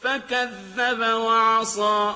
فَكَذَّبَ وَعَصَىٰ.